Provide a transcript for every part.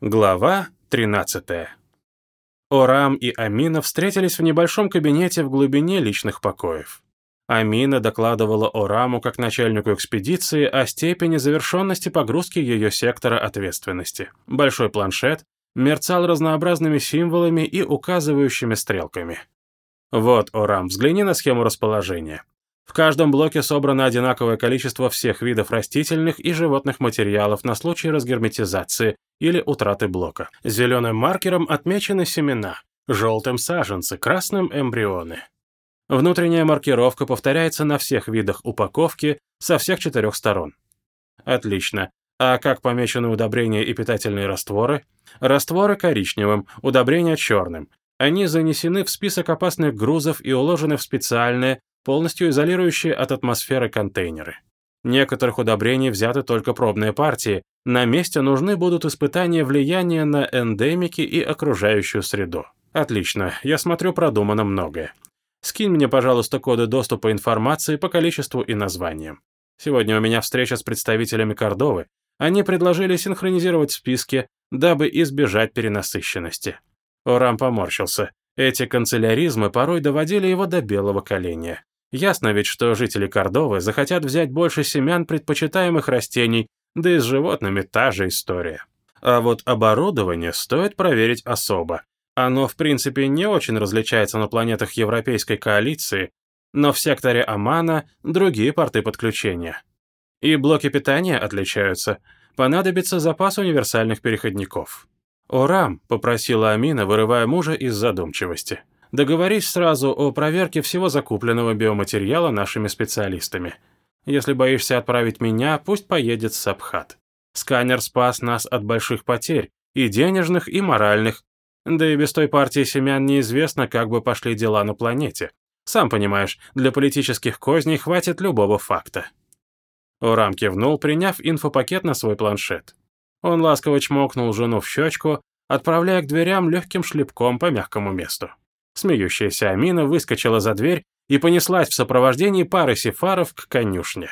Глава 13. Орам и Амина встретились в небольшом кабинете в глубине личных покоев. Амина докладывала Ораму как начальнику экспедиции о степени завершенности погрузки ее сектора ответственности. Большой планшет мерцал разнообразными символами и указывающими стрелками. Вот, Орам, взгляни на схему расположения. В каждом блоке собрано одинаковое количество всех видов растительных и животных материалов на случай разгерметизации или утраты блока. Зеленым маркером отмечены семена, желтым саженцы, красным эмбрионы. Внутренняя маркировка повторяется на всех видах упаковки со всех четырех сторон. Отлично. А как помечены удобрения и питательные растворы? Растворы коричневым, удобрения черным. Они занесены в список опасных грузов и уложены в специальные, полностью изолирующие от атмосферы контейнеры. Некоторых удобрений взяты только пробные партии, на месте нужны будут испытания влияния на эндемики и окружающую среду. Отлично, я смотрю, продумано многое. Скинь мне, пожалуйста, коды доступа информации по количеству и названиям. Сегодня у меня встреча с представителями Кордовы. Они предложили синхронизировать списки, дабы избежать перенасыщенности. Орам поморщился. Эти канцеляризмы порой доводили его до белого коленя. Ясно ведь, что жители Кордовы захотят взять больше семян предпочитаемых растений, да и с животными та же история. А вот оборудование стоит проверить особо. Оно, в принципе, не очень различается на планетах Европейской коалиции, но в секторе Амана другие порты подключения. И блоки питания отличаются. Понадобится запас универсальных переходников. «Орам», — попросила Амина, вырывая мужа из задумчивости. Договорись сразу о проверке всего закупленного биоматериала нашими специалистами. Если боишься отправить меня, пусть поедет Сабхат. Сканер спас нас от больших потерь, и денежных, и моральных. Да и без той партии семян неизвестно, как бы пошли дела на планете. Сам понимаешь, для политических козней хватит любого факта. Урам кивнул, приняв инфопакет на свой планшет. Он ласково чмокнул жену в щечку, отправляя к дверям легким шлепком по мягкому месту. Смеющаяся Амина выскочила за дверь и понеслась в сопровождении пары сефаров к конюшне.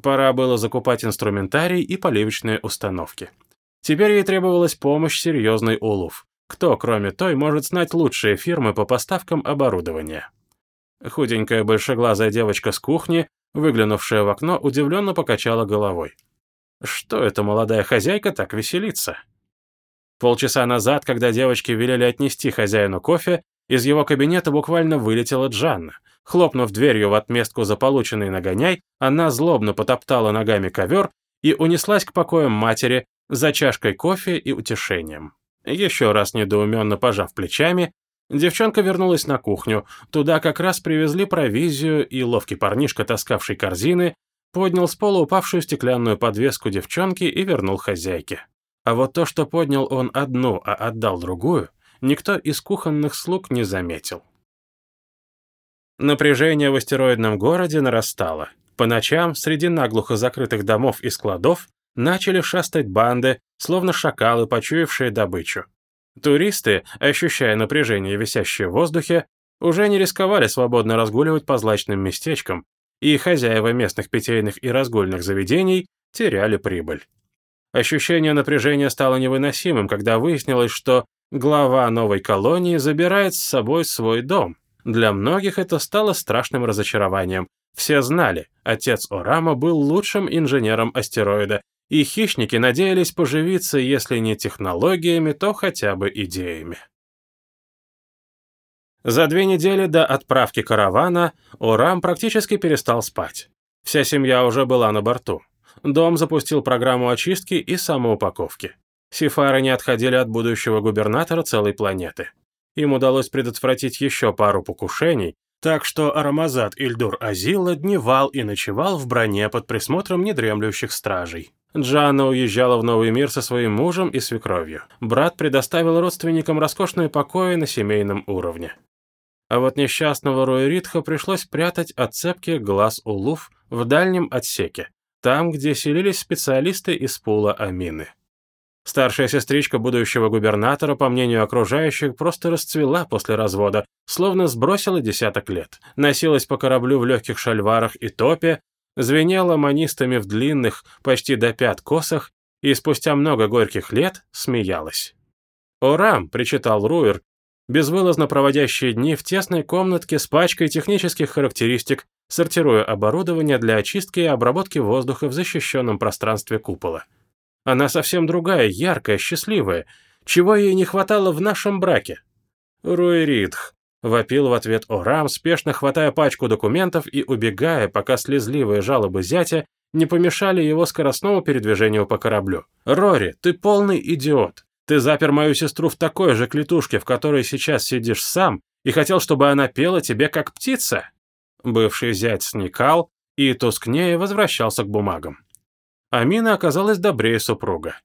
Пора было закупать инструментарий и поливочные установки. Теперь ей требовалась помощь серьезный улов. Кто, кроме той, может знать лучшие фирмы по поставкам оборудования? Худенькая большеглазая девочка с кухни, выглянувшая в окно, удивленно покачала головой. Что эта молодая хозяйка так веселится? Полчаса назад, когда девочки велели отнести хозяину кофе, из его кабинета буквально вылетела Джанна. Хлопнув дверью в отместку за полученный нагоняй, она злобно потоптала ногами ковер и унеслась к покоям матери за чашкой кофе и утешением. Еще раз недоуменно пожав плечами, девчонка вернулась на кухню. Туда как раз привезли провизию, и ловкий парнишка, таскавший корзины, поднял с пола упавшую стеклянную подвеску девчонки и вернул хозяйке. А вот то, что поднял он одну, а отдал другую, никто из кухонных слуг не заметил. Напряжение в астероидном городе нарастало. По ночам среди наглухо закрытых домов и складов начали шастать банды, словно шакалы, почуявшие добычу. Туристы, ощущая напряжение, висящее в воздухе, уже не рисковали свободно разгуливать по злачным местечкам, и хозяева местных питейных и разгульных заведений теряли прибыль. Ощущение напряжения стало невыносимым, когда выяснилось, что глава новой колонии забирает с собой свой дом. Для многих это стало страшным разочарованием. Все знали, отец Орама был лучшим инженером астероида, и хищники надеялись поживиться, если не технологиями, то хотя бы идеями. За две недели до отправки каравана Орам практически перестал спать. Вся семья уже была на борту. Дом запустил программу очистки и самоупаковки. Сифары не отходили от будущего губернатора целой планеты. Им удалось предотвратить еще пару покушений, так что Арамазат Ильдур Азилла дневал и ночевал в броне под присмотром недремлющих стражей. Джанна уезжала в новый мир со своим мужем и свекровью. Брат предоставил родственникам роскошные покои на семейном уровне. А вот несчастного Руэритха пришлось прятать от цепких глаз Улуф в дальнем отсеке, там, где селились специалисты из пула Амины. Старшая сестричка будущего губернатора, по мнению окружающих, просто расцвела после развода, словно сбросила десяток лет. Носилась по кораблю в легких шальварах и топе, звенела манистами в длинных, почти до пят косах и спустя много горьких лет смеялась. «Орам!» — причитал Руэр, безвылазно проводящие дни в тесной комнатке с пачкой технических характеристик, сортируя оборудование для очистки и обработки воздуха в защищенном пространстве купола. Она совсем другая, яркая, счастливая. Чего ей не хватало в нашем браке? Руэридх, вопил в ответ Орам, спешно хватая пачку документов и убегая, пока слезливые жалобы зятя не помешали его скоростному передвижению по кораблю. «Рори, ты полный идиот. Ты запер мою сестру в такой же клетушке, в которой сейчас сидишь сам, и хотел, чтобы она пела тебе как птица?» Бывший зять сникал и тускнее возвращался к бумагам. Амина оказалась добрее супруга.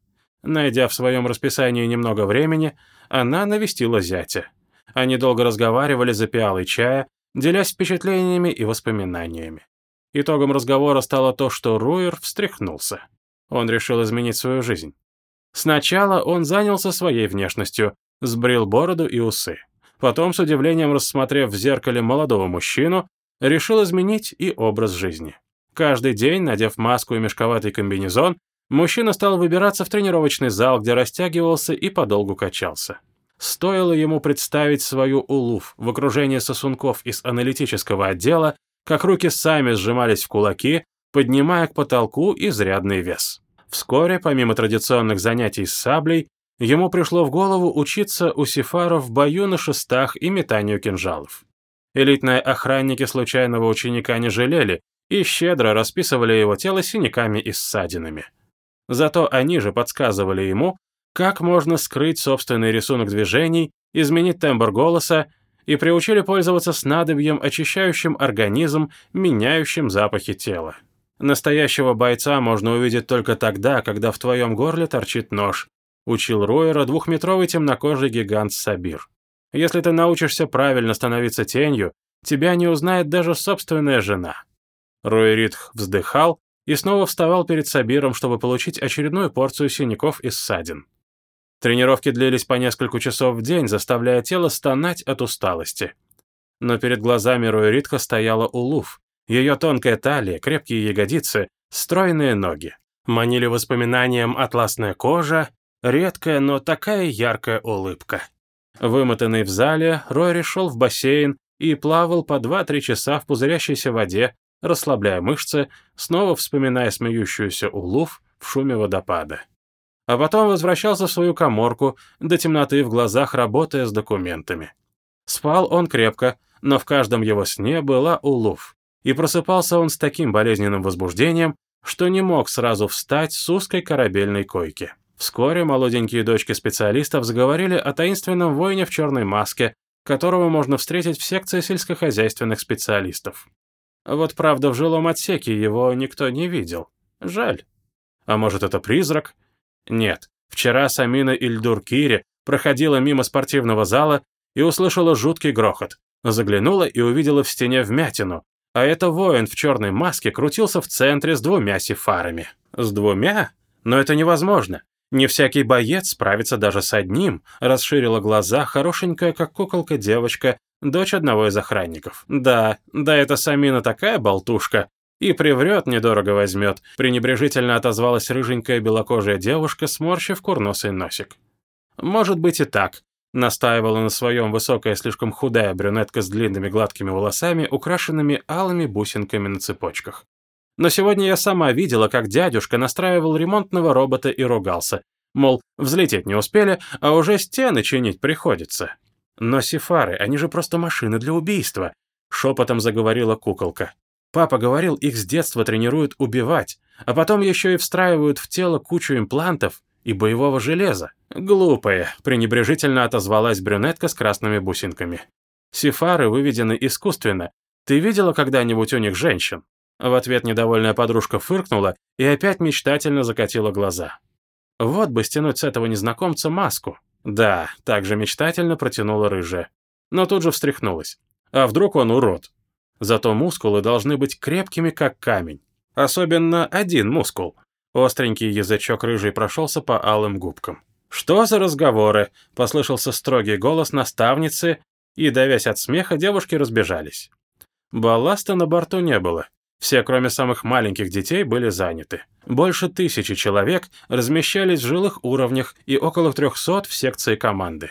Найдя в своем расписании немного времени, она навестила зятя. Они долго разговаривали за пиалой чая, делясь впечатлениями и воспоминаниями. Итогом разговора стало то, что Руэр встряхнулся. Он решил изменить свою жизнь. Сначала он занялся своей внешностью, сбрил бороду и усы. Потом, с удивлением рассмотрев в зеркале молодого мужчину, решил изменить и образ жизни. Каждый день, надев маску и мешковатый комбинезон, мужчина стал выбираться в тренировочный зал, где растягивался и подолгу качался. Стоило ему представить свою улув в окружении сосунков из аналитического отдела, как руки сами сжимались в кулаки, поднимая к потолку изрядный вес. Вскоре, помимо традиционных занятий с саблей, ему пришло в голову учиться у сифаров в бою на шестах и метанию кинжалов. Элитные охранники случайного ученика не жалели и щедро расписывали его тело синяками и ссадинами. Зато они же подсказывали ему, как можно скрыть собственный рисунок движений, изменить тембр голоса и приучили пользоваться снадобьем, очищающим организм, меняющим запахи тела. Настоящего бойца можно увидеть только тогда, когда в твоем горле торчит нож, учил Ройера двухметровый темнокожий гигант Сабир. Если ты научишься правильно становиться тенью, тебя не узнает даже собственная жена. Ройеритх вздыхал и снова вставал перед Сабиром, чтобы получить очередную порцию синяков и ссадин. Тренировки длились по несколько часов в день, заставляя тело стонать от усталости. Но перед глазами Руэритха стояла Улуф. Ее тонкая талия, крепкие ягодицы, стройные ноги. Манили воспоминанием атласная кожа, редкая, но такая яркая улыбка. Вымотанный в зале, Рори шел в бассейн и плавал по 2-3 часа в пузырящейся воде, расслабляя мышцы, снова вспоминая смеющуюся Улуф в шуме водопада а потом возвращался в свою коморку, до темноты в глазах работая с документами. Спал он крепко, но в каждом его сне была улов, и просыпался он с таким болезненным возбуждением, что не мог сразу встать с узкой корабельной койки. Вскоре молоденькие дочки специалистов заговорили о таинственном воине в черной маске, которого можно встретить в секции сельскохозяйственных специалистов. Вот правда, в жилом отсеке его никто не видел. Жаль. А может, это призрак? Нет, вчера Самина Ильдур-Кири проходила мимо спортивного зала и услышала жуткий грохот. Заглянула и увидела в стене вмятину, а это воин в черной маске крутился в центре с двумя сифарами. С двумя? Но это невозможно. Не всякий боец справится даже с одним, расширила глаза хорошенькая, как куколка девочка, дочь одного из охранников. Да, да, это Самина такая болтушка, и приврет, недорого возьмет, пренебрежительно отозвалась рыженькая белокожая девушка, сморщив курносый носик. Может быть и так, настаивала на своем высокая, слишком худая брюнетка с длинными гладкими волосами, украшенными алыми бусинками на цепочках. Но сегодня я сама видела, как дядюшка настраивал ремонтного робота и ругался. Мол, взлететь не успели, а уже стены чинить приходится. Но сифары, они же просто машины для убийства, шепотом заговорила куколка. Папа говорил, их с детства тренируют убивать, а потом еще и встраивают в тело кучу имплантов и боевого железа. Глупая, пренебрежительно отозвалась брюнетка с красными бусинками. Сифары выведены искусственно. Ты видела когда-нибудь у них женщин? В ответ недовольная подружка фыркнула и опять мечтательно закатила глаза. Вот бы стянуть с этого незнакомца маску. Да, также мечтательно протянула рыжая. Но тут же встряхнулась. А вдруг он урод? Зато мускулы должны быть крепкими, как камень. Особенно один мускул. Остренький язычок рыжий прошелся по алым губкам. «Что за разговоры?» — послышался строгий голос наставницы, и, давясь от смеха, девушки разбежались. Балласта на борту не было. Все, кроме самых маленьких детей, были заняты. Больше тысячи человек размещались в жилых уровнях и около 300 в секции команды.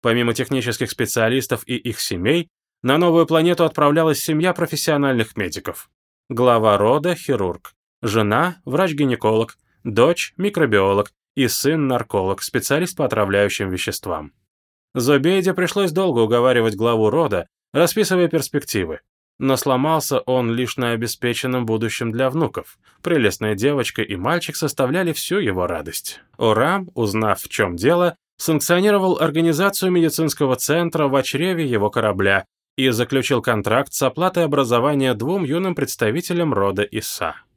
Помимо технических специалистов и их семей, на новую планету отправлялась семья профессиональных медиков. Глава рода – хирург, жена – врач-гинеколог, дочь – микробиолог и сын – нарколог, специалист по отравляющим веществам. Зобейде пришлось долго уговаривать главу рода, расписывая перспективы. Но сломался он лишь на обеспеченном будущем для внуков. Прелестная девочка и мальчик составляли всю его радость. Орам, узнав, в чем дело, санкционировал организацию медицинского центра в очреве его корабля и заключил контракт с оплатой образования двум юным представителям рода Иса.